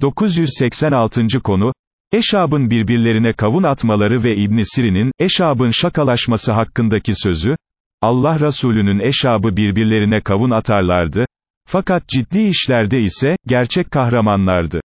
986. konu, Eşab'ın birbirlerine kavun atmaları ve İbn Sirin'in, Eşab'ın şakalaşması hakkındaki sözü, Allah Resulü'nün Eşab'ı birbirlerine kavun atarlardı, fakat ciddi işlerde ise, gerçek kahramanlardı.